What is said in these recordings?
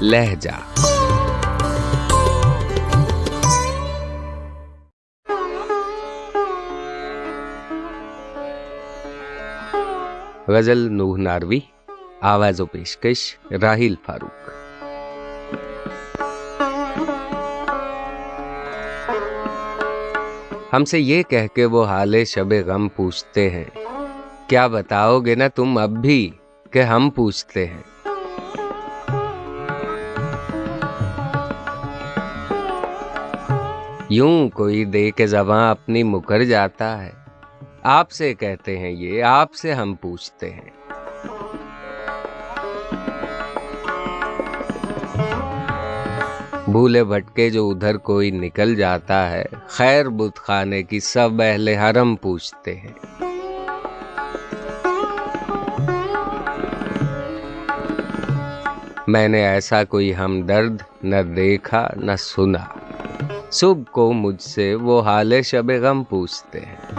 لہجہ۔ غزل نوح ناروی، آواز و پیشکش راہیل فاروق۔ ہم سے یہ کہہ کے وہ حال شب غم پوچھتے ہیں، کیا بتاؤ گے نا تم اب بھی کہ ہم پوچھتے ہیں؟ یوں کوئی دے کے زباں اپنی مکر جاتا ہے۔ آپ سے کہتے ہیں یہ، آپ سے ہم پوچھتے ہیں۔ بھولے بھٹکے جو ادھر کوئی نکل جاتا ہے، خیر بت خانے کی سب اہل حرم پوچھتے ہیں۔ میں نے ایسا کوئی ہمدرد نہ دیکھا نہ سنا۔ صبح کو مجھ سے وہ حال شب غم پوچھتے ہیں۔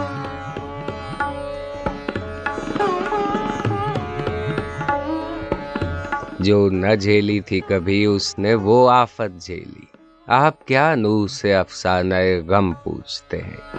جو نہ جھیلی تھی کبھی اس نے وہ آفت جھیلی۔ آپ کیا نور سے افسانہ غم پوچھتے ہیں۔